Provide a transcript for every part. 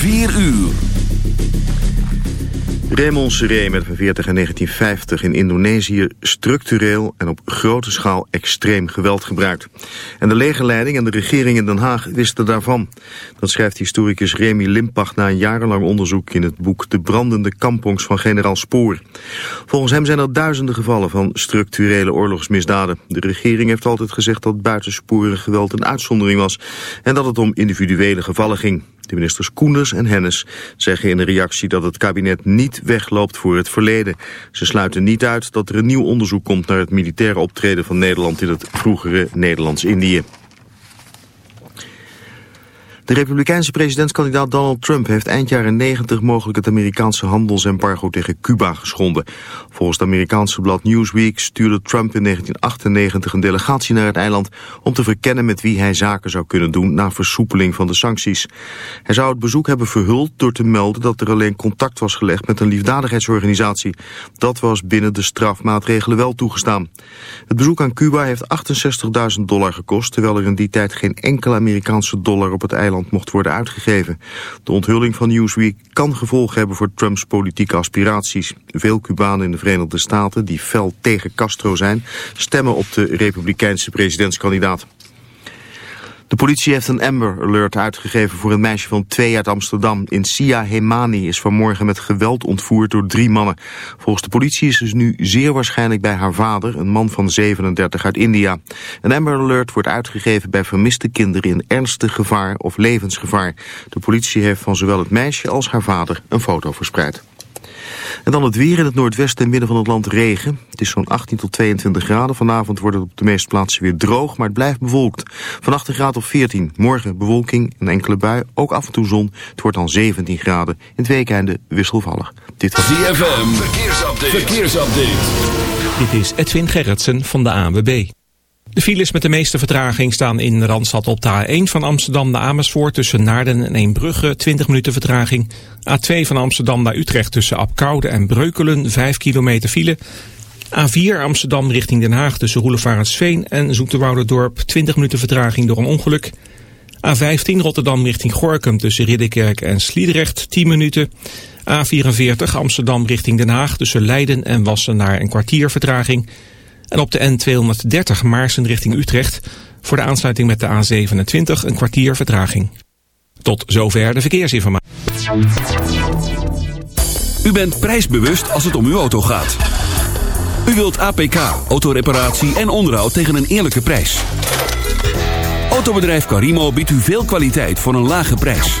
4 uur. Raymond Seré met van 40 en 1950 in Indonesië structureel en op grote schaal extreem geweld gebruikt. En de legerleiding en de regering in Den Haag wisten daarvan. Dat schrijft historicus Remy Limpach na een jarenlang onderzoek in het boek De brandende kampongs van generaal Spoor. Volgens hem zijn er duizenden gevallen van structurele oorlogsmisdaden. De regering heeft altijd gezegd dat buitensporig geweld een uitzondering was en dat het om individuele gevallen ging. De ministers Koenders en Hennis zeggen in een reactie dat het kabinet niet wegloopt voor het verleden. Ze sluiten niet uit dat er een nieuw onderzoek komt naar het militaire optreden van Nederland in het vroegere Nederlands-Indië. De republikeinse presidentskandidaat Donald Trump heeft eind jaren 90 mogelijk het Amerikaanse handelsembargo tegen Cuba geschonden. Volgens het Amerikaanse blad Newsweek stuurde Trump in 1998 een delegatie naar het eiland om te verkennen met wie hij zaken zou kunnen doen na versoepeling van de sancties. Hij zou het bezoek hebben verhuld door te melden dat er alleen contact was gelegd met een liefdadigheidsorganisatie. Dat was binnen de strafmaatregelen wel toegestaan. Het bezoek aan Cuba heeft 68.000 dollar gekost, terwijl er in die tijd geen enkele Amerikaanse dollar op het eiland mocht worden uitgegeven. De onthulling van Newsweek kan gevolgen hebben voor Trumps politieke aspiraties. Veel Cubanen in de Verenigde Staten die fel tegen Castro zijn... stemmen op de republikeinse presidentskandidaat. De politie heeft een Amber Alert uitgegeven voor een meisje van twee uit Amsterdam. In Sia Hemani is vanmorgen met geweld ontvoerd door drie mannen. Volgens de politie is ze nu zeer waarschijnlijk bij haar vader, een man van 37 uit India. Een Amber Alert wordt uitgegeven bij vermiste kinderen in ernstig gevaar of levensgevaar. De politie heeft van zowel het meisje als haar vader een foto verspreid. En dan het weer in het noordwesten en midden van het land regen. Het is zo'n 18 tot 22 graden. Vanavond wordt het op de meeste plaatsen weer droog, maar het blijft bewolkt. Vannacht een graad of 14. Morgen bewolking, een enkele bui, ook af en toe zon. Het wordt dan 17 graden. In het weekende wisselvallig. Dit was ZFM. Verkeersupdate. Verkeersupdate. Dit is Edwin Gerritsen van de ANWB. De files met de meeste vertraging staan in Randstad op de A1 van Amsterdam naar Amersfoort tussen Naarden en Eembrugge 20 minuten vertraging. A2 van Amsterdam naar Utrecht tussen Apkoude en Breukelen 5 kilometer file. A4 Amsterdam richting Den Haag tussen Roelevarensveen en Dorp 20 minuten vertraging door een ongeluk. A15 Rotterdam richting Gorkum tussen Ridderkerk en Sliedrecht 10 minuten. A44 Amsterdam richting Den Haag tussen Leiden en Wassenaar een kwartier vertraging. En op de N230 Maarsen richting Utrecht voor de aansluiting met de A27 een kwartier vertraging. Tot zover de verkeersinformatie. U bent prijsbewust als het om uw auto gaat. U wilt APK, autoreparatie en onderhoud tegen een eerlijke prijs. Autobedrijf Carimo biedt u veel kwaliteit voor een lage prijs.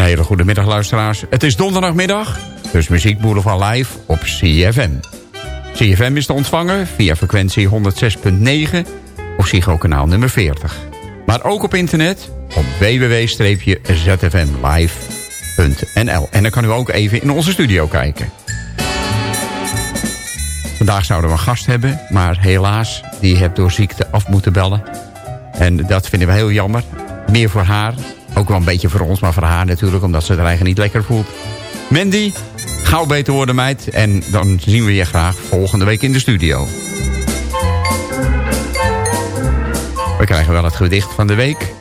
Een hele goede middag luisteraars. Het is donderdagmiddag, dus Muziek Boulevard live op CFM. CFM is te ontvangen via frequentie 106.9 of Psycho kanaal nummer 40. Maar ook op internet op www.zfmlive.nl. En dan kan u ook even in onze studio kijken. Vandaag zouden we een gast hebben, maar helaas, die heeft door ziekte af moeten bellen. En dat vinden we heel jammer. Meer voor haar, ook wel een beetje voor ons, maar voor haar natuurlijk. Omdat ze het eigenlijk niet lekker voelt. Mandy, gauw beter worden meid. En dan zien we je graag volgende week in de studio. We krijgen wel het gedicht van de week.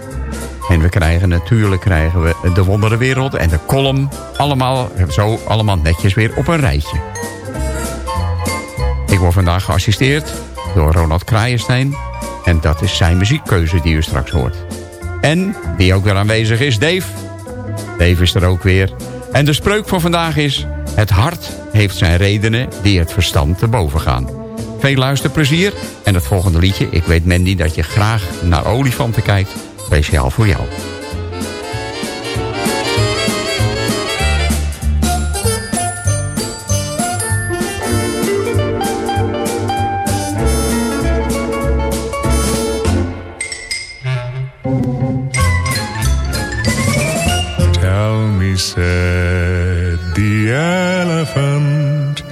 En we krijgen natuurlijk krijgen we de wonderenwereld en de column. Allemaal, zo allemaal netjes weer op een rijtje. Ik word vandaag geassisteerd door Ronald Kraaienstein. En dat is zijn muziekkeuze die u straks hoort. En die ook weer aanwezig is, Dave. Dave is er ook weer. En de spreuk van vandaag is... Het hart heeft zijn redenen die het verstand te boven gaan. Veel luisterplezier. En het volgende liedje, ik weet Mandy dat je graag naar olifanten kijkt. Speciaal voor jou. said the elephant.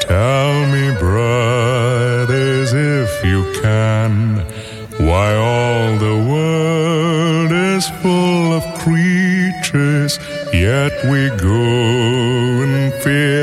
Tell me, brothers, if you can, why all the world is full of creatures, yet we go in fear.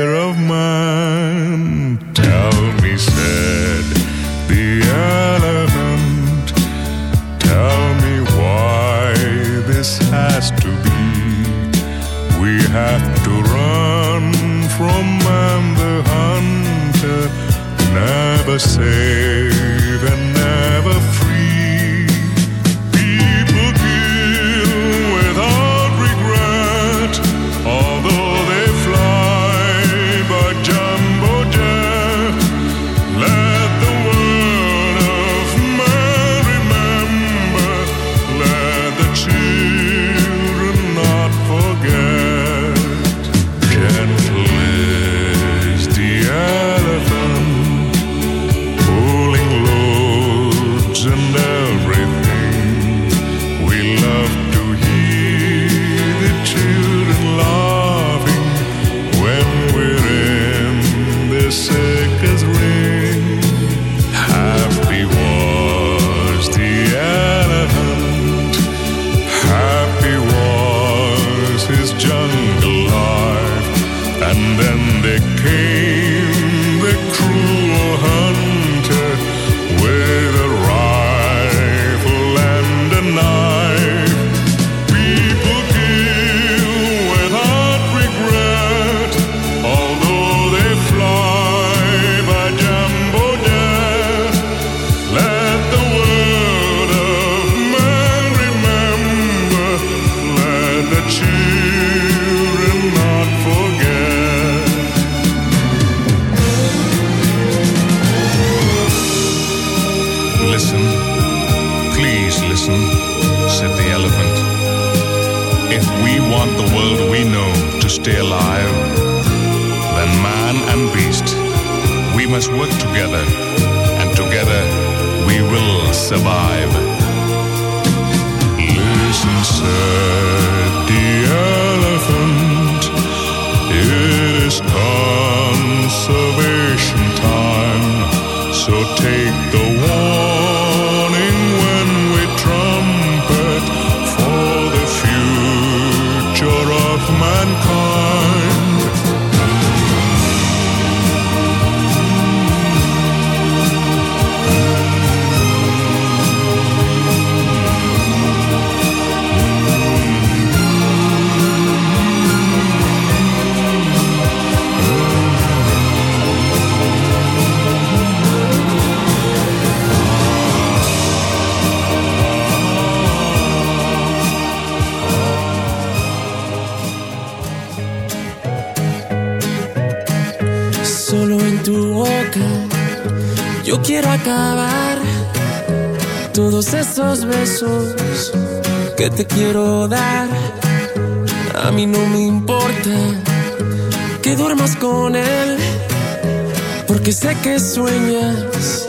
Porque sé que sueñas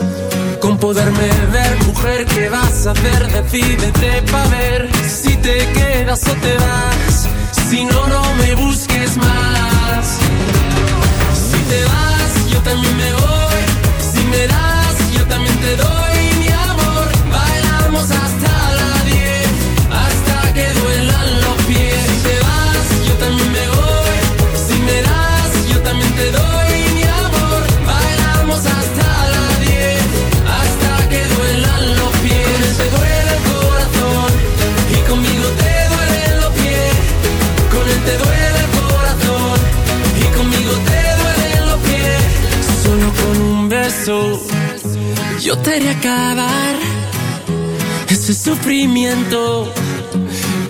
con poderme ver, mujer, ¿qué vas a hacer? Decídete pa' ver si te quedas o te vas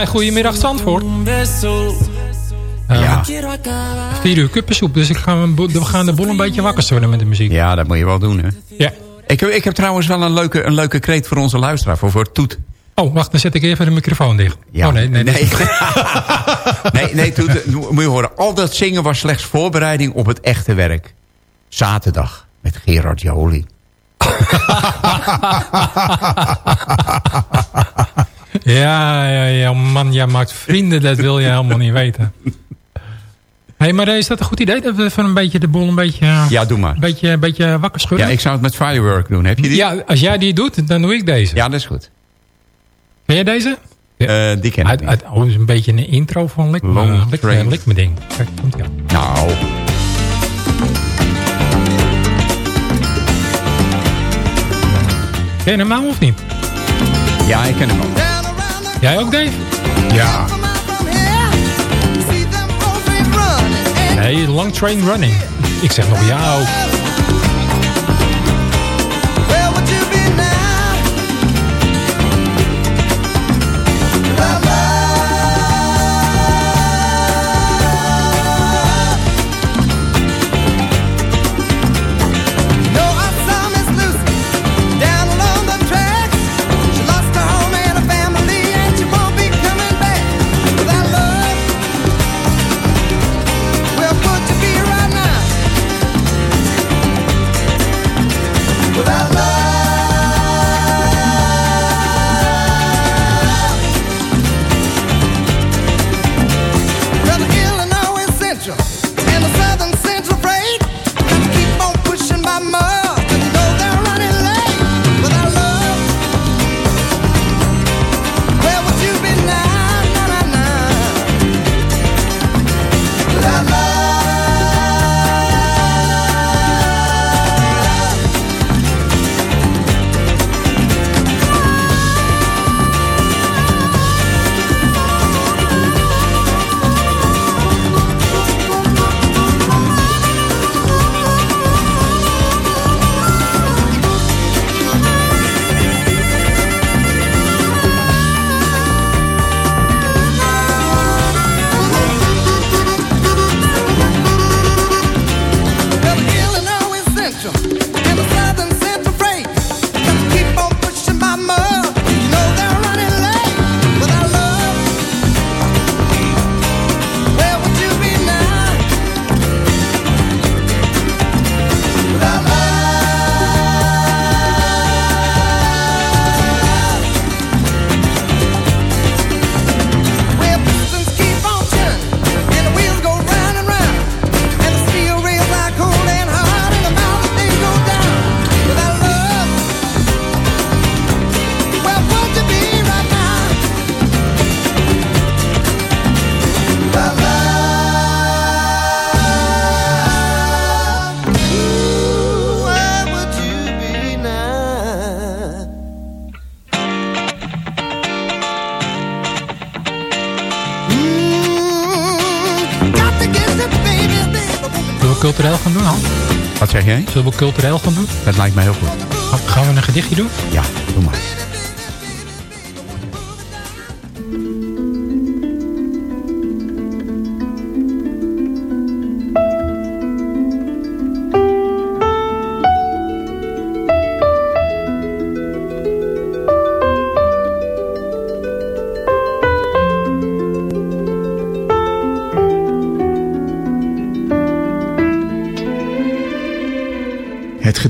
Mij, goedemiddag Zandvoort. Ja. Acabar. Vier uur kuppensoep, dus ik ga, we gaan de boel een beetje wakker worden met de muziek. ja, dat moet je wel doen, hè. Ja. Ik heb, ik heb trouwens wel een leuke, een leuke kreet voor onze luisteraar, voor, voor Toet. Oh, wacht, dan zet ik even de microfoon dicht. Ja. Oh nee, nee, nee. Nee, nee, nee Toet, eh, moet je horen. Al dat zingen was slechts voorbereiding op het echte werk. Zaterdag met Gerard Jolie. Ja, ja, ja, man, jij maakt vrienden, dat wil je helemaal niet weten. Hé, hey, maar is dat een goed idee? Dat we even een beetje de boel een beetje, Ja, doe maar. een beetje, een beetje wakker schudden? Ja, ik zou het met Firework doen. Heb je die? Ja, als jij die doet, dan doe ik deze. Ja, dat is goed. Ken jij deze? Eh, die ken ik Uit, niet. uit, oh, is een beetje een intro van Lik, Long uh, lik, lik me ding. Kijk, komt aan. Nou, Ken je hem nou of niet? ja, ik ken hem wel. Jij ook, Dave? Ja. Nee, Long Train Running. Ik zeg nog ja ook. Zullen we cultureel gaan doen? Dat lijkt me heel goed. Ga- Gaan we een gedichtje doen? Ja, doe maar.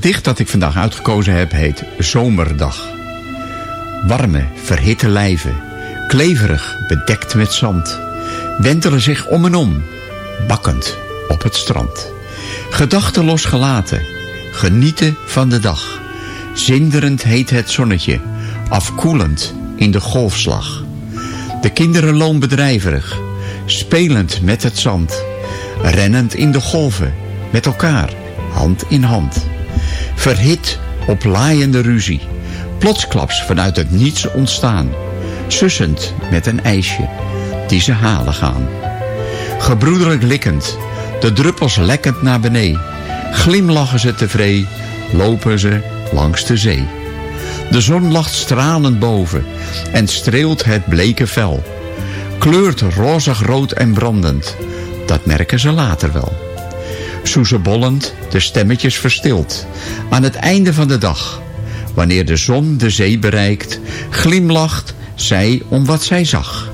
Gedicht dat ik vandaag uitgekozen heb heet Zomerdag. Warme, verhitte lijven, kleverig, bedekt met zand, wentelen zich om en om, bakkend op het strand. Gedachteloos gelaten, genieten van de dag. Zinderend heet het zonnetje, afkoelend in de golfslag. De kinderen loonbedrijverig, spelend met het zand. Rennend in de golven, met elkaar, hand in hand. Verhit op laaiende ruzie. Plotsklaps vanuit het niets ontstaan. Sussend met een ijsje, die ze halen gaan. Gebroederlijk likkend, de druppels lekkend naar beneden. Glimlachen ze tevree, lopen ze langs de zee. De zon lacht stralend boven en streelt het bleke vel. Kleurt rozig rood en brandend, dat merken ze later wel. Soezebollend, de stemmetjes verstild. Aan het einde van de dag, wanneer de zon de zee bereikt, glimlacht zij om wat zij zag.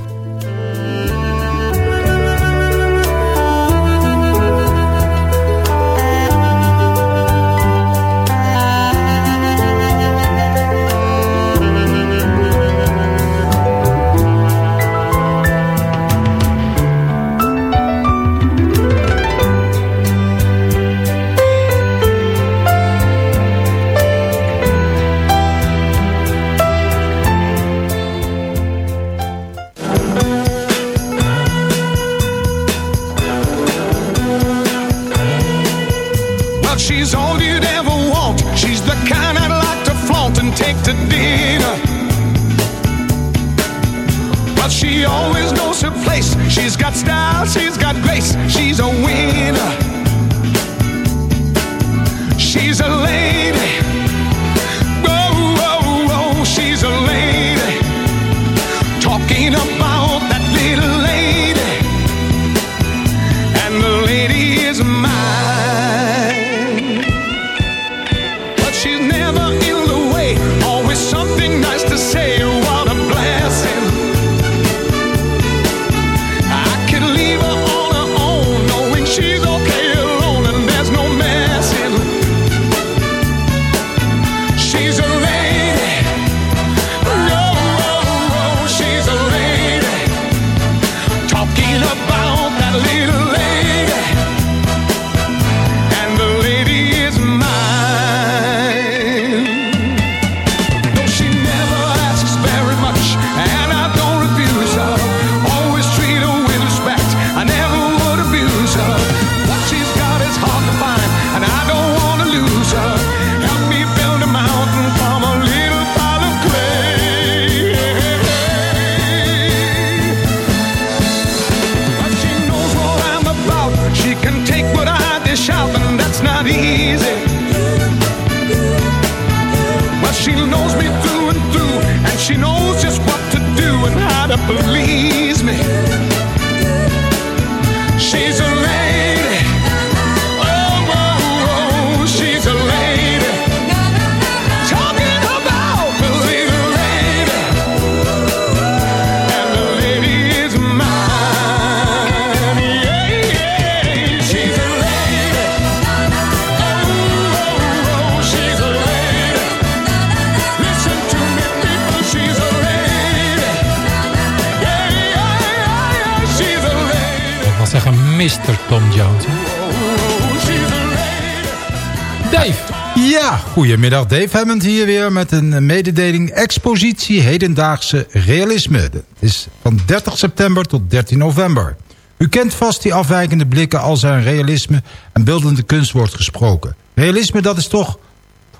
Goedemiddag Dave Hammond hier weer met een mededeling expositie hedendaagse realisme. Het is van 30 september tot 13 november. U kent vast die afwijkende blikken als er aan realisme en beeldende kunst wordt gesproken. Realisme dat is toch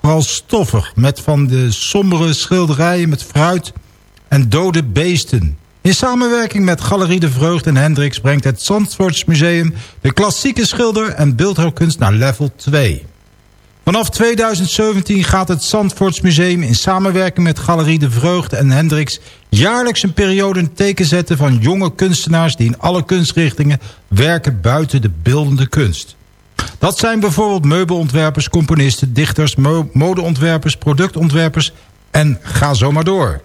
vooral stoffig met van de sombere schilderijen met fruit en dode beesten. In samenwerking met Galerie de Vreugd en Hendricks... brengt het Zandvoortsmuseum de klassieke schilder- en beeldhouwkunst naar level 2. Vanaf 2017 gaat het Zandvoortsmuseum in samenwerking met Galerie de Vreugd en Hendricks... jaarlijks een periode een teken zetten van jonge kunstenaars... die in alle kunstrichtingen werken buiten de beeldende kunst. Dat zijn bijvoorbeeld meubelontwerpers, componisten, dichters, mo- modeontwerpers, productontwerpers en ga zo maar door.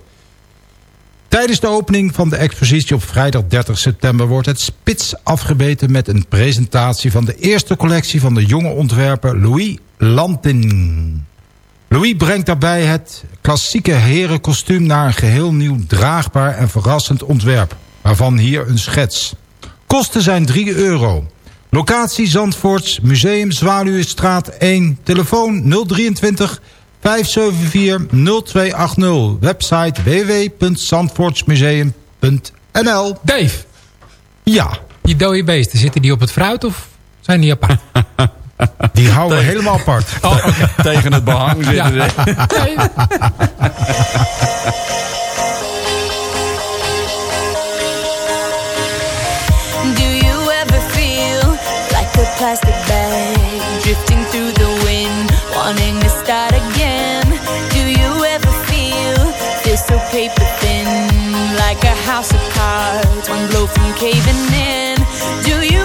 Tijdens de opening van de expositie op vrijdag 30 september wordt het spits afgebeten met een presentatie van de eerste collectie van de jonge ontwerper Louis Lantin. Louis brengt daarbij het klassieke herenkostuum naar een geheel nieuw draagbaar en verrassend ontwerp, waarvan hier een schets. Kosten zijn 3 euro. Locatie Zandvoorts, Museum Zwaluwestraat 1, telefoon 023 574 0280. Website www.zandvoortsmuseum.nl Dave. Ja. Die dode beesten, zitten die op het fruit of zijn die apart? Die houden we helemaal apart. Oh, oké. Tegen het behang zitten Ja. Nee. Do you ever feel like a plastic bag drifting through the wind, wanting to start again? Do you ever feel this so paper thin, like a house of cards, one blow from caving in? Do you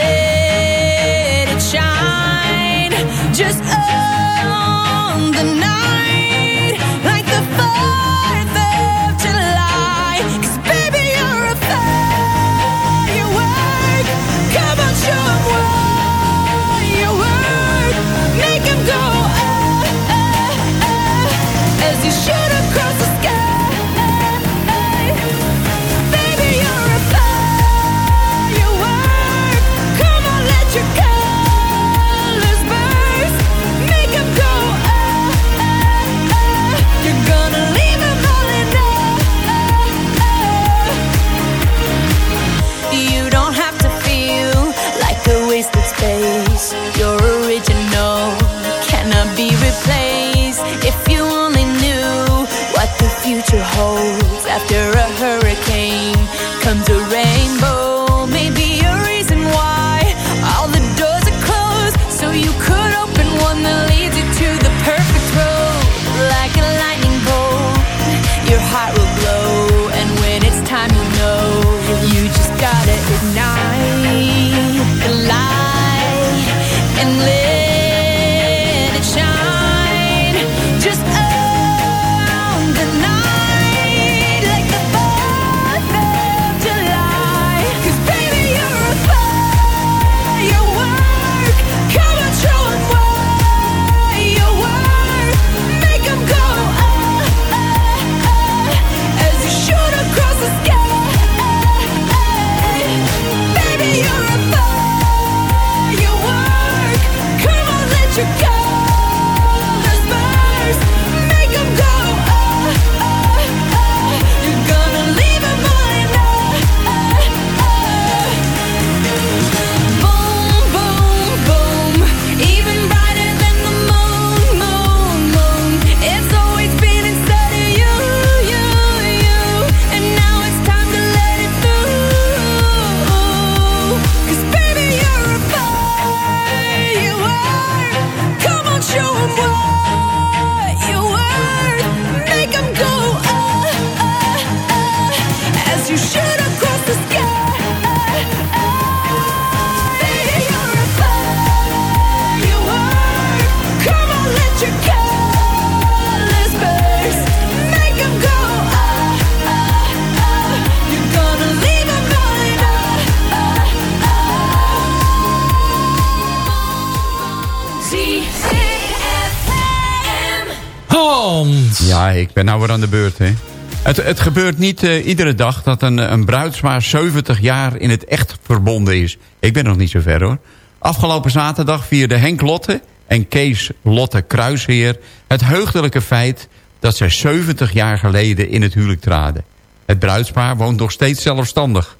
weer aan de beurt, hè. Het, het gebeurt niet eh, iedere dag dat een, een bruidspaar 70 jaar in het echt verbonden is. Ik ben nog niet zo ver, hoor. Afgelopen zaterdag vierden Henk Lotte en Kees Lotte Kruisheer... het heugdelijke feit dat zij 70 jaar geleden in het huwelijk traden. Het bruidspaar woont nog steeds zelfstandig.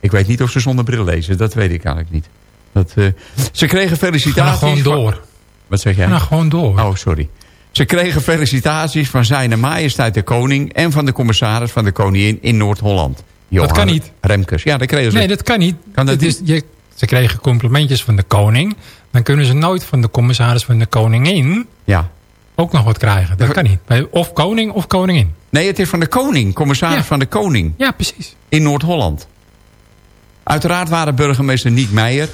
Ik weet niet of ze zonder bril lezen, dat weet ik eigenlijk niet. Dat, eh, ze kregen felicitaties... Ga gewoon door. Wat zeg jij? Ga gewoon door. Oh, sorry. Ze kregen felicitaties van zijn majesteit de koning... en van de commissaris van de koningin in Noord-Holland. Johan kan niet. Remkes. Ja, dat kregen ze. Nee, dat kan niet. Kan dat is, je, ze kregen complimentjes van de koning. Dan kunnen ze nooit van de commissaris van de koningin Ja. ook nog wat krijgen. Dat kan niet. Of koning of koningin. Nee, het is van de koning. Commissaris Ja. van de koning. Ja, precies. In Noord-Holland. Uiteraard waren burgemeester Niek Meijer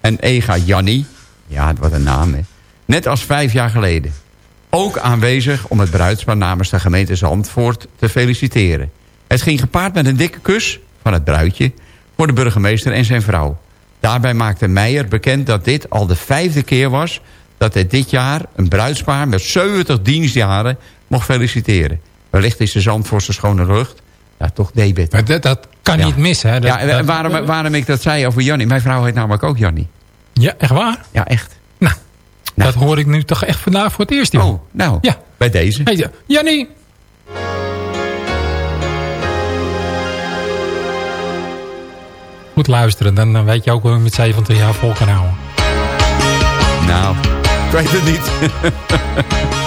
en Ega Janni... Ja, wat een naam, hè. Net als vijf jaar geleden. Ook aanwezig om het bruidspaar namens de gemeente Zandvoort te feliciteren. Het ging gepaard met een dikke kus van het bruidje... voor de burgemeester en zijn vrouw. Daarbij maakte Meijer bekend dat dit al de vijfde keer was... dat hij dit jaar een bruidspaar met 70 dienstjaren mocht feliciteren. Wellicht is de Zandvoortse schone lucht... Ja, toch. Maar dat, dat kan Ja. niet missen. Hè. Dat, ja, en waarom, waarom ik dat zei over Jannie? Mijn vrouw heet namelijk ook Jannie. Ja, echt waar? Ja, echt. Nou, dat hoor ik nu toch echt vandaag voor het eerst. joh. Oh, nou, Ja. bij deze. Hey, ja, Jannie! Goed luisteren, dan, dan weet je ook hoe je met 70 jaar vol kan houden. Nou, ik weet het niet.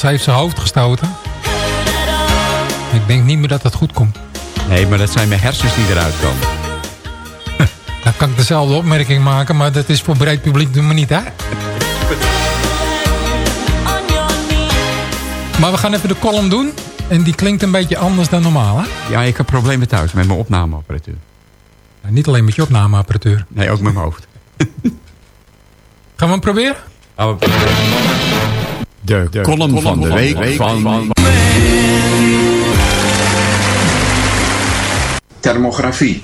Hans heeft zijn hoofd gestoten. Ik denk niet meer dat dat goed komt. Nee, maar dat zijn mijn hersens die eruit komen. Dan kan ik dezelfde opmerking maken, maar dat is voor breed publiek doen we niet, hè? Maar we gaan even de column doen. En die klinkt een beetje anders dan normaal, hè? Ja, ik heb problemen thuis met mijn opnameapparatuur. Nou, niet alleen met je opnameapparatuur. Nee, ook met mijn hoofd. Gaan we hem proberen? De, column, van de week, van... Thermografie.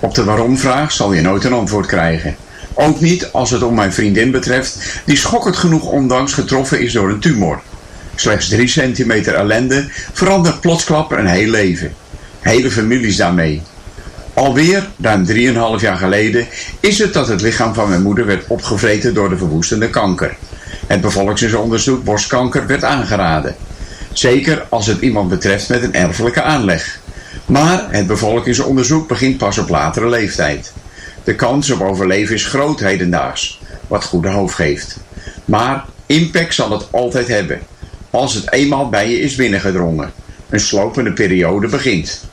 Op de waarom-vraag zal je nooit een antwoord krijgen. Ook niet als het om mijn vriendin betreft, die schokkend genoeg ondanks getroffen is door een tumor. Slechts 3 centimeter ellende verandert plotsklap een heel leven. Hele families daarmee. Alweer, ruim 3,5 jaar geleden, is het dat het lichaam van mijn moeder werd opgevreten door de verwoestende kanker. Het bevolkingsonderzoek borstkanker werd aangeraden. Zeker als het iemand betreft met een erfelijke aanleg. Maar het bevolkingsonderzoek begint pas op latere leeftijd. De kans op overleven is groot hedendaags, wat goede hoofd geeft. Maar impact zal het altijd hebben, als het eenmaal bij je is binnengedrongen. Een slopende periode begint.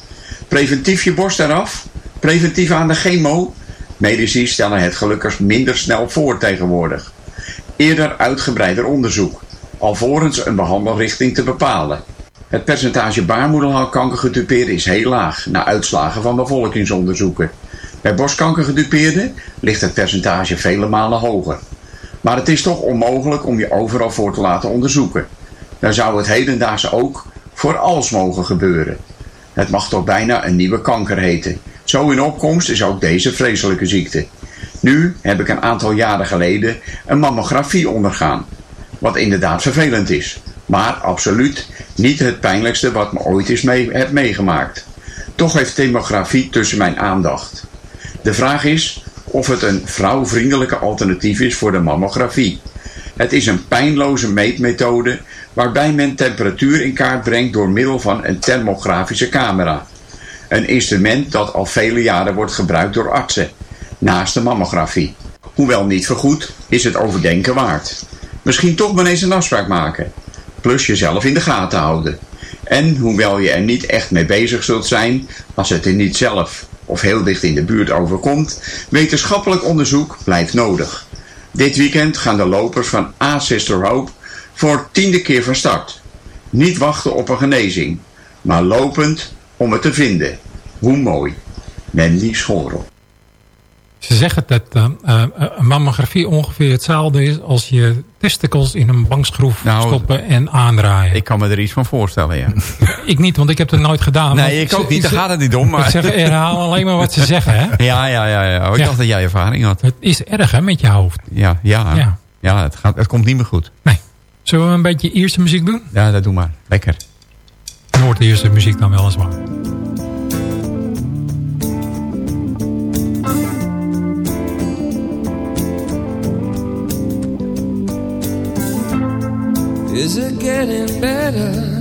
Preventief je borst eraf? Preventief aan de chemo? Medici stellen het gelukkig minder snel voor tegenwoordig. Eerder uitgebreider onderzoek, alvorens een behandelrichting te bepalen. Het percentage baarmoederhalskanker gedupeerden is heel laag, na uitslagen van bevolkingsonderzoeken. Bij borstkankergedupeerden ligt het percentage vele malen hoger. Maar het is toch onmogelijk om je overal voor te laten onderzoeken. Dan zou het hedendaagse ook voor alles mogen gebeuren. Het mag toch bijna een nieuwe kanker heten. Zo in opkomst is ook deze vreselijke ziekte. Nu heb ik een aantal jaren geleden een mammografie ondergaan. Wat inderdaad vervelend is. Maar absoluut niet het pijnlijkste wat me ooit is mee, heb meegemaakt. Toch heeft demografie tussen mijn aandacht. De vraag is of het een vrouwvriendelijke alternatief is voor de mammografie. Het is een pijnloze meetmethode waarbij men temperatuur in kaart brengt door middel van een thermografische camera. Een instrument dat al vele jaren wordt gebruikt door artsen, naast de mammografie. Hoewel niet vergoed, is het overdenken waard. Misschien toch maar eens een afspraak maken. Plus jezelf in de gaten houden. En hoewel je er niet echt mee bezig zult zijn, als het er niet zelf of heel dicht in de buurt overkomt, wetenschappelijk onderzoek blijft nodig. Dit weekend gaan de lopers van A Sister Hope voor tiende keer van start. Niet wachten op een genezing, maar lopend om het te vinden. Hoe mooi. Mandy Schorel. Ze zeggen dat uh, uh, een mammografie ongeveer hetzelfde is als je testicles in een bankschroef stoppen en aandraaien. Ik kan me er iets van voorstellen, ja. ik niet, want ik heb het nooit gedaan. Nee, ik ook niet, daar gaat het niet om. Maar... Ik zeg, herhaal alleen maar wat ze zeggen, hè? Ja, ja, ja. ja. Oh, ik Ja. dacht dat jij ervaring had. Het is erg, hè, met je hoofd. Ja, ja. Ja. ja. het, gaat, het komt niet meer goed. Zullen we een beetje Ierse muziek doen? Ja, dat doe maar. Lekker. Noord-Ierse muziek dan weliswaar. Getting better?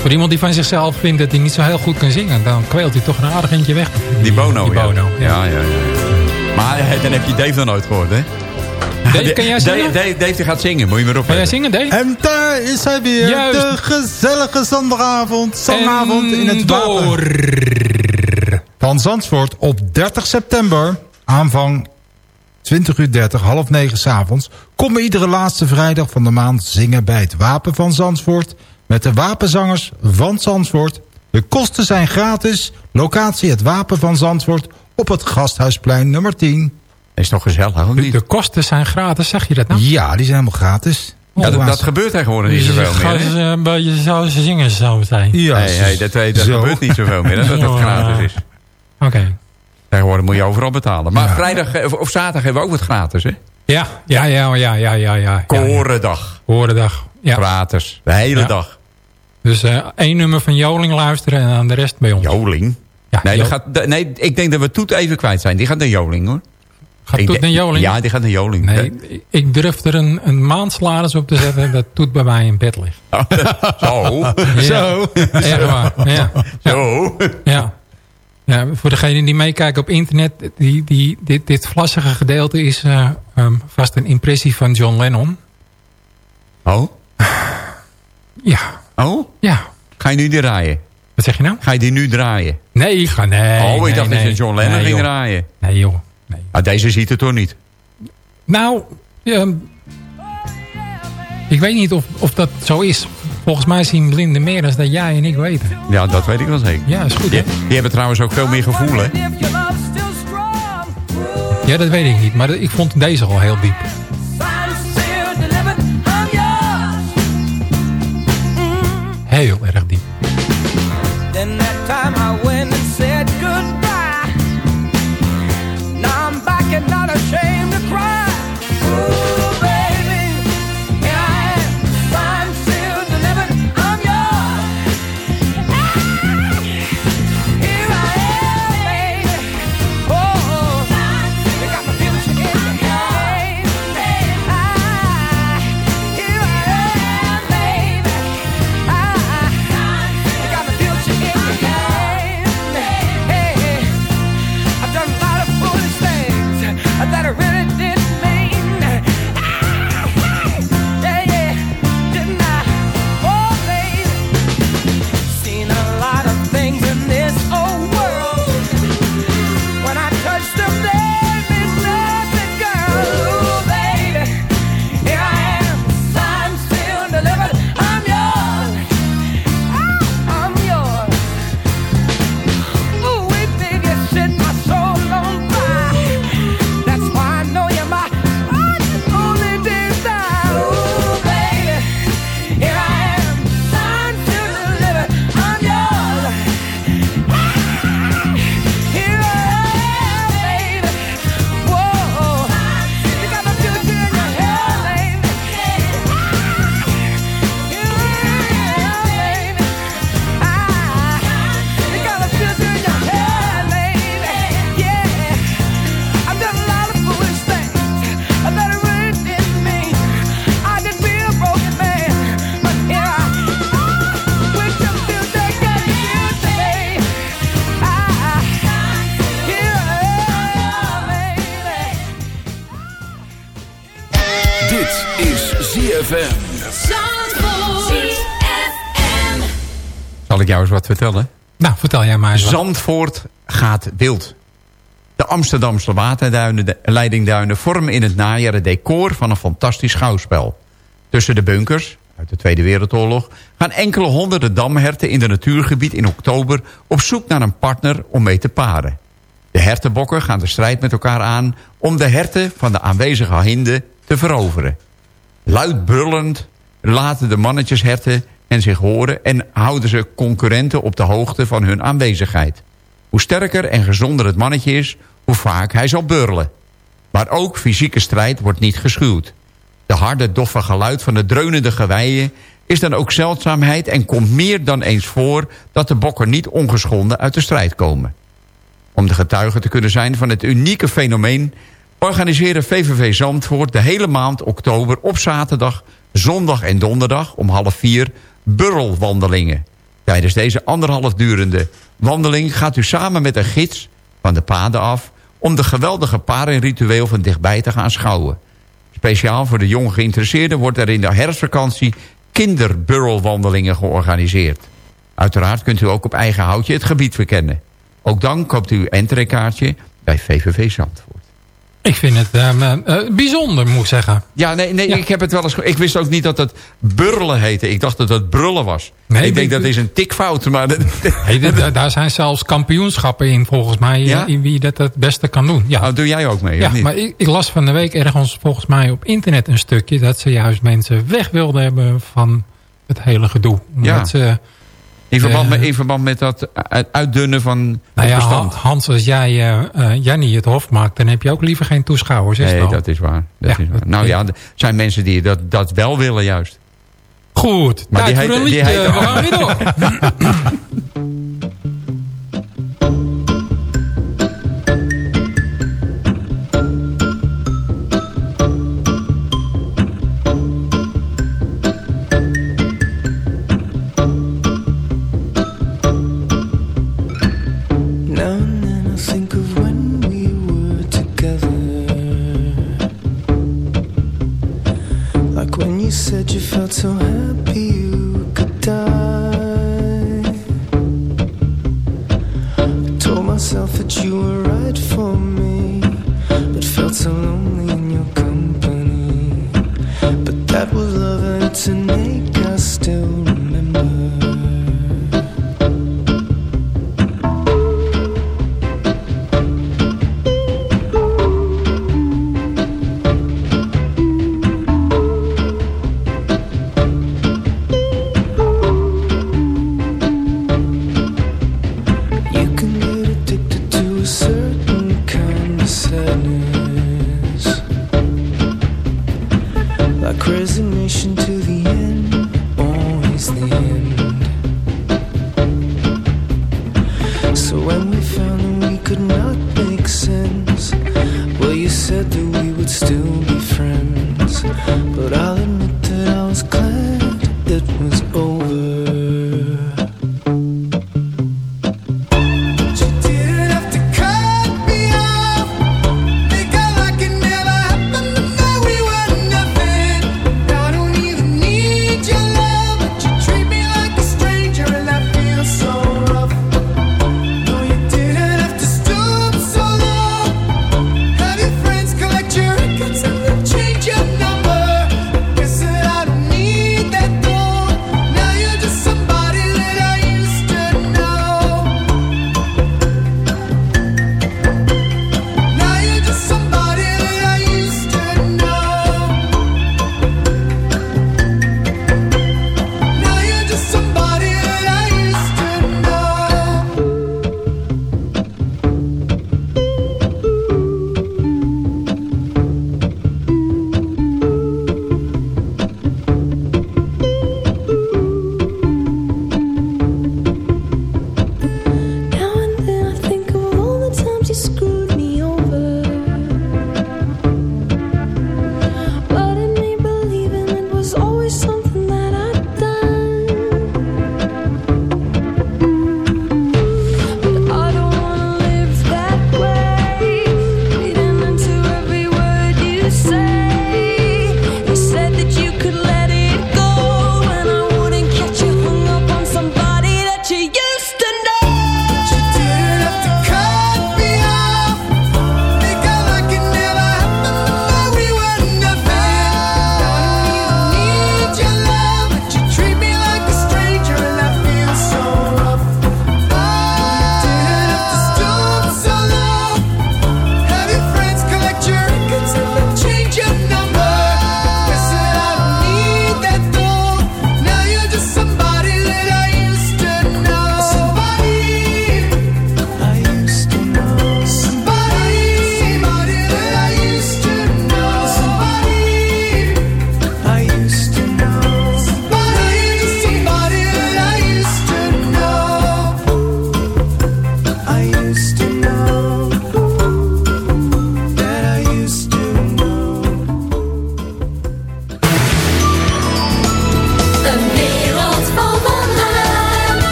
Voor iemand die van zichzelf vindt dat hij niet zo heel goed kan zingen... dan kweelt hij toch een aardig eentje weg. Die Bono, Die ja. Bono, Ja, ja, ja. Maar eh, dan heb je Dave dan nooit gehoord, hè? Dave, kan jij zingen? Dave, Dave, Dave die gaat zingen, moet je maar op. Kan jij zingen, Dave? En daar is hij weer. Juist. De gezellige zondagavond. Zangavond in het water. Van Zandvoort op 30 september. Aanvang 20 uur 30, half 9 s'avonds. Kom iedere laatste vrijdag van de maand zingen bij het Wapen van Zandvoort. Met de wapenzangers van Zandvoort. De kosten zijn gratis. Locatie het Wapen van Zandvoort op het Gasthuisplein nummer 10. Is toch gezellig, niet? de kosten zijn gratis, zeg je dat nou? Ja, die zijn helemaal gratis. Ja, dat, dat gebeurt tegenwoordig niet zoveel meer, ze een beetje zo ze zingen zo zijn. Ja, Nee, nee, dat, dat, gebeurt niet zoveel meer, dat het gratis is. Oké. Tegenwoordig moet je overal betalen. Maar Ja. vrijdag of, of zaterdag hebben we ook wat gratis, hè? Ja, ja, ja, ja, ja, ja, ja. Korendag. Korendag. Ja. Gratis. De hele Ja. dag. Dus eh, één nummer van Joling luisteren en dan de rest bij ons. Joling? Ja, Nee, dat gaat, nee, ik denk dat we Toet even kwijt zijn. Die gaat naar Joling, hoor. Gaat Ik Toet naar Joling? Ja, die gaat naar Joling. Nee, ik- ik durf er een, een maand salaris op te zetten dat Toet bij mij in bed ligt. Zo. Ja. Zo. Echt waar, ja. Zo. Ja. ja. Voor degenen die meekijken op internet, die, die, dit, dit vlassige gedeelte is eh, ehm, vast een impressie van John Lennon. Oh? Ja. Oh? Ja. Ga je nu die draaien? Wat zeg je nou? Ga je die nu draaien? Nee, ik ga nee. oh, ik nee, dacht nee. dat je John Lennon nee, ging draaien. Nee joh. Nee. Ah, deze ziet het toch niet? Nou, ehm, ik weet niet of, of dat zo is. Volgens mij zien blinden meer dan dat jij en ik weten. Ja, dat weet ik wel zeker. Ja, is goed. Hè? die hebben trouwens ook veel meer gevoel, hè? Ja, dat weet ik niet. Maar ik vond deze al heel diep. ZFM. Zal ik jou eens wat vertellen? Nou, vertel jij maar eens wat. Zandvoort gaat wild. De Amsterdamse waterduinen, de leidingduinen... vormen in het najaar het decor van een fantastisch schouwspel. Tussen de bunkers, uit de Tweede Wereldoorlog... gaan enkele honderden damherten in het natuurgebied in oktober... op zoek naar een partner om mee te paren. De hertenbokken gaan de strijd met elkaar aan... om de herten van de aanwezige hinde te veroveren. Luid brullend laten de mannetjesherten en zich horen... en houden ze concurrenten op de hoogte van hun aanwezigheid. Hoe sterker en gezonder het mannetje is, hoe vaak hij zal burlen. Maar ook fysieke strijd wordt niet geschuwd. De harde, doffe geluid van de dreunende geweien is dan ook zeldzaamheid... en komt meer dan eens voor dat de bokken niet ongeschonden uit de strijd komen. Om de getuige te kunnen zijn van het unieke fenomeen... organiseren VVV Zandvoort de hele maand oktober op zaterdag, zondag en donderdag om half vier burrelwandelingen. Tijdens deze anderhalf durende wandeling gaat u samen met een gids van de paden af... om de geweldige parenritueel van dichtbij te gaan schouwen. Speciaal voor de jong geïnteresseerden wordt er in de herfstvakantie kinderburrelwandelingen georganiseerd. Uiteraard kunt u ook op eigen houtje het gebied verkennen. Ook dan koopt u uw entreekaartje bij VVV Zandvoort. Ik vind het ehm, eh, eh, bijzonder, moet ik zeggen. Ja, nee, nee Ja. ik heb het wel eens... Ik wist ook niet dat het burlen heette. Ik dacht dat het brullen was. Nee, ik denk dat is een tikfout, maar... dat- daar- zijn zelfs kampioenschappen in, volgens mij, Ja? in wie dat het beste kan doen. Ja, Oh, doe jij ook mee, ja of niet? maar ik, ik las van de week ergens volgens mij op internet een stukje... dat ze juist mensen weg wilden hebben van het hele gedoe. Omdat Ja. ze, in, verband eh, met, in verband met dat uit- uitdunnen van nou ja, bestand. Hans, als jij eh eh, Jannie het hof maakt... dan heb je ook liever geen toeschouwers. Is Nee, dat is waar. Dat Ja, is waar. dat- Nou ja, er zijn mensen die dat, dat wel willen juist. Goed, Maar tijd die voor een heet- die heet- We gaan weer door.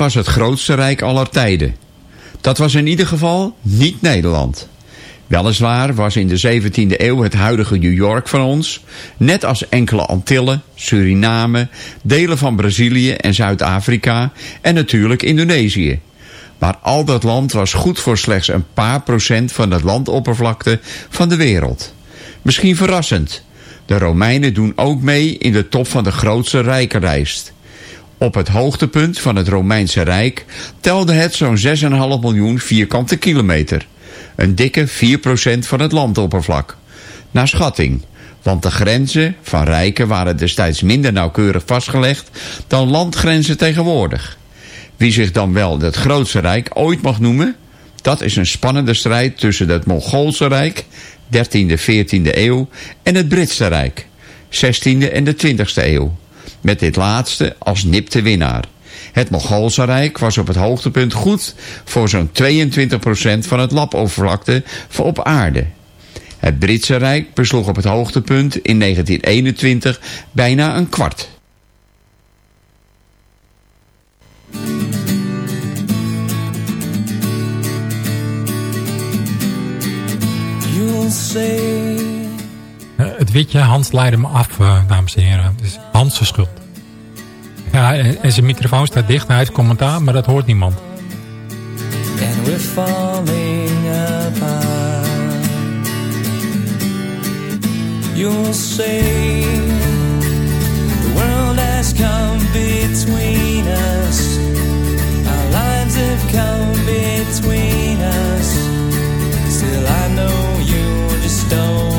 was het grootste rijk aller tijden? Dat was in ieder geval niet Nederland. Weliswaar was in de 17e eeuw het huidige New York van ons, net als enkele Antillen, Suriname, delen van Brazilië en Zuid-Afrika en natuurlijk Indonesië. Maar al dat land was goed voor slechts een paar procent van het landoppervlakte van de wereld. Misschien verrassend. De Romeinen doen ook mee in de top van de grootste rijkenlijst. Op het hoogtepunt van het Romeinse Rijk telde het zo'n 6,5 miljoen vierkante kilometer. Een dikke 4% van het landoppervlak. Naar schatting, want de grenzen van rijken waren destijds minder nauwkeurig vastgelegd dan landgrenzen tegenwoordig. Wie zich dan wel het grootste rijk ooit mag noemen, dat is een spannende strijd tussen het Mongoolse Rijk, 13e, 14e eeuw, en het Britse Rijk, 16e en de 20e eeuw. Met dit laatste als nipte winnaar. Het Mongoolse Rijk was op het hoogtepunt goed voor zo'n 22% van het lapoppervlakte op aarde. Het Britse Rijk besloeg op het hoogtepunt in 1921 bijna een kwart. You'll say het witje, Hans leidde me af, eh, dames en heren. Het is Hans' schuld. Ja, en zijn microfoon staat dicht. Hij heeft commentaar, maar dat hoort niemand. and we're falling apart. You'll say the world has come between us. Our lives have come between us. Still, I know you just don't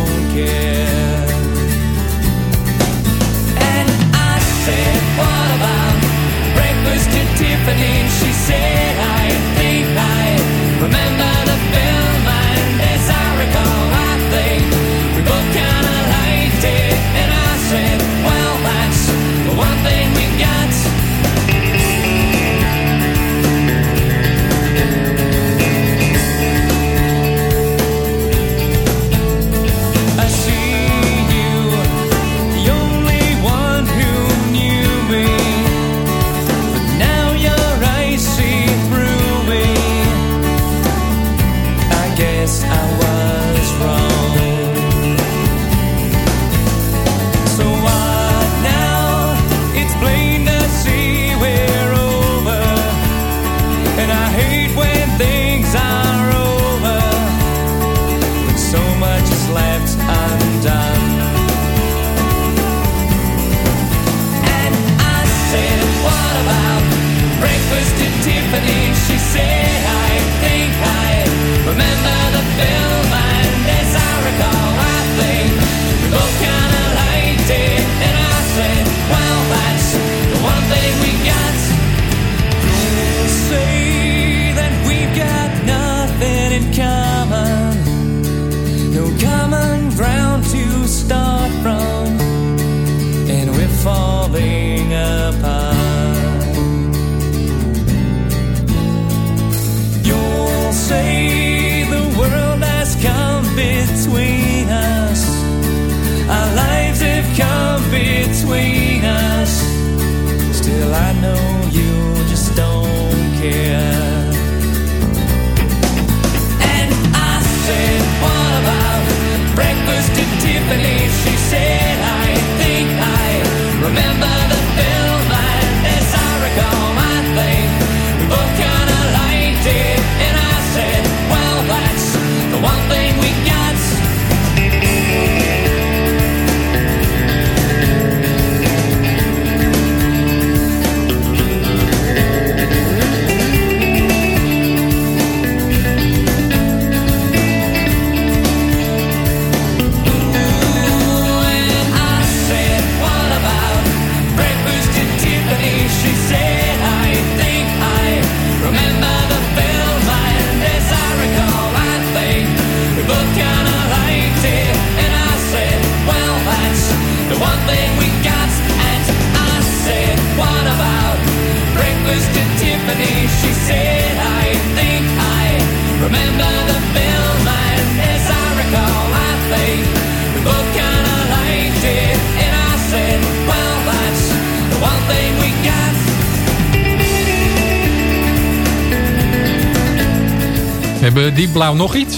hebben Diep Blauw nog iets.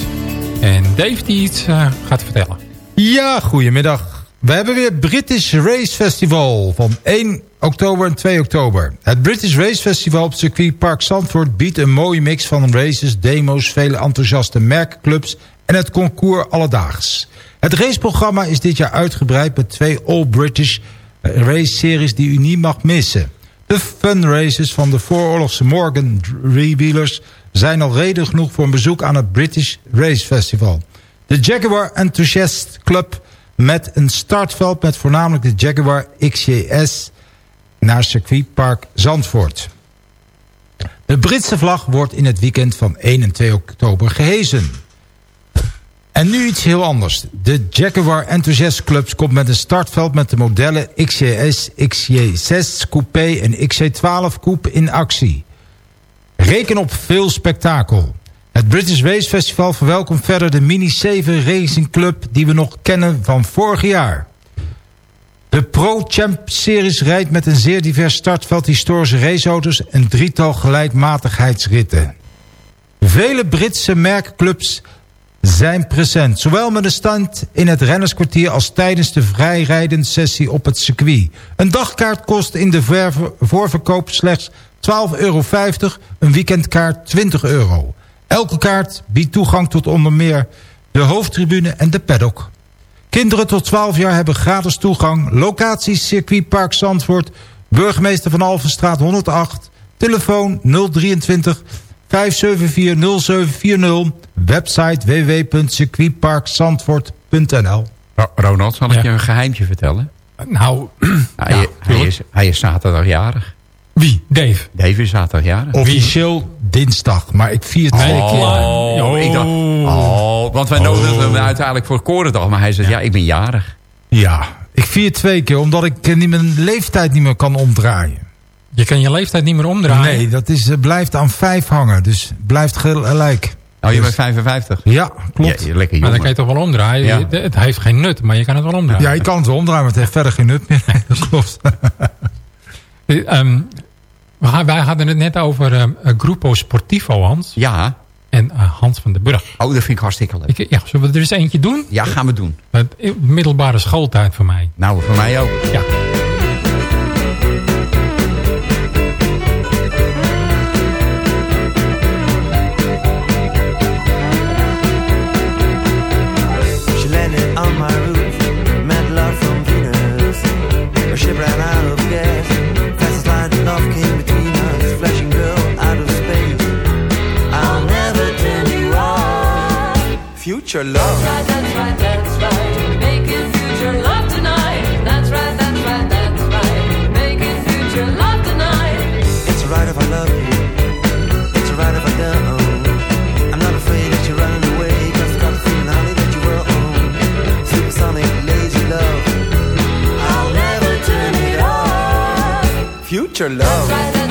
En Dave die iets eh, gaat vertellen. Ja, goedemiddag. We hebben weer British Race Festival van 1 oktober en 2 oktober. Het British Race Festival op circuit Park Zandvoort biedt een mooie mix van races, demo's, vele enthousiaste merkclubs en het concours alledaags. Het raceprogramma is dit jaar uitgebreid met twee All-British race-series die u niet mag missen. De fun races van de vooroorlogse Morgan Revealers zijn al reden genoeg voor een bezoek aan het British Race Festival. De Jaguar Enthusiast Club met een startveld met voornamelijk de Jaguar XJS naar circuitpark Zandvoort. De Britse vlag wordt in het weekend van 1 en 2 oktober gehezen. En nu iets heel anders. De Jaguar Enthusiast Clubs komt met een startveld met de modellen XJS, XJ6 Coupé en XJ12 Coupe in actie. Reken op veel spektakel. Het British Race Festival verwelkomt verder de Mini 7 Racing Club die we nog kennen van vorig jaar. De Pro Champ Series rijdt met een zeer divers startveld historische raceauto's en drietal gelijkmatigheidsritten. Vele Britse merkclubs zijn present. Zowel met een stand in het rennerskwartier als tijdens de vrijrijdensessie op het circuit. Een dagkaart kost in de voorverkoop slechts 12,50 euro, een weekendkaart 20 euro. Elke kaart biedt toegang tot onder meer de hoofdtribune en de paddock. Kinderen tot 12 jaar hebben gratis toegang. Locaties Circuitpark Zandvoort, burgemeester van Alvenstraat 108, telefoon 023 574 0740, website www.circuitparkzandvoort.nl. Ro- Ronald, zal ik je een geheimtje vertellen? Nou, hij, ja, hij, is, hij is zaterdagjarig. Wie? Dave? Dave is zaterdagjarig. Officieel dinsdag, maar ik vier twee keer. Oh, ik dacht, oh, want wij nodigden hem uiteindelijk voor Korendag. Maar hij zei, ja, ik ben jarig. Ja, ik vier twee keer omdat ik eh, niet mijn leeftijd niet meer kan omdraaien. Je kan je leeftijd niet meer omdraaien. Nee, dat is, eh, blijft aan vijf hangen, dus blijft gelijk. Oh, je Dus- bent 55? Ja, klopt. Ja, lekker Maar dan kan je toch wel omdraaien. Ja. Het- Het heeft geen nut, maar je kan het wel omdraaien. Ja, je kan het wel omdraaien, maar het heeft verder geen nut meer. Dat klopt. Ha- wij hadden het net over eh, Gruppo Sportivo, Hans. Ja. En eh, Hans van den Burg. Oh, dat vind ik hartstikke leuk. Ik, ja, zullen we er eens eentje doen? Ja, gaan we doen. Het, eh, middelbare schooltijd voor mij. Nou, voor mij ook. Ja. Future love. That's right, that's right. that's right. Making future love tonight. That's right, that's right, that's right. Making future love tonight. It's alright if I love you. It's alright if I don't. I'm not afraid that you're running away. Cause I got the feeling, honey, that you will own. Supersonic, lazy love. I'll never turn it off. Future love. Right, that's right, that's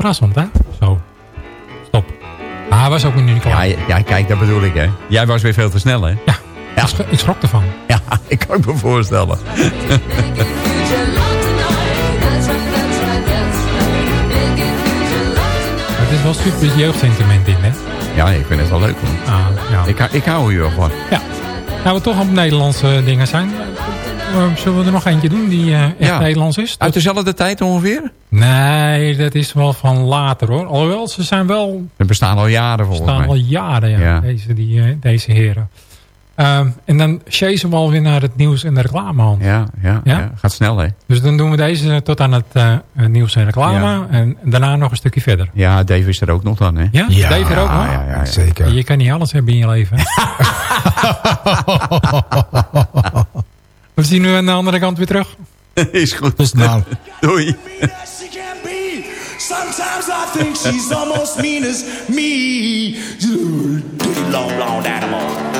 verrassend, hè? Zo. Stop. Ah, hij was ook nu niet klaar. Ja, ja, kijk, dat bedoel ik, hè. Jij was weer veel te snel, hè? Ja. Ik, schrok, ik schrok ervan. Ja, ik kan me voorstellen. Het is wel super jeugdsentiment in, hè? Ja, ik vind het wel leuk, hoor. Ah, ja. Ik, ik hou hier wel van. Ja. Nou, we toch op Nederlandse dingen zijn. Zullen we er nog eentje doen die eh, echt Ja. Nederlands is? Uit dezelfde tijd ongeveer? Nee, dat is wel van later hoor. Alhoewel, ze zijn wel Ze bestaan al jaren volgens staan mij. al jaren, ja, Ja. Deze, die, eh, deze heren. Ehm, en dan chasen we alweer naar het nieuws en de reclame aan. Ja, ja, Ja? ja? gaat snel, hè? Dus dan doen we deze tot aan het eh, nieuws en reclame. Ja. En daarna nog een stukje verder. Ja, Dave is er ook nog dan, hè? Ja? Dave er ook nog? Ja, ja, ja. Zeker. Je kan niet alles hebben in je leven. we zien nu aan de andere kant weer terug. is goed. Tot snel. Doei. Sometimes I think she's almost mean as me. Dirty long blonde animal.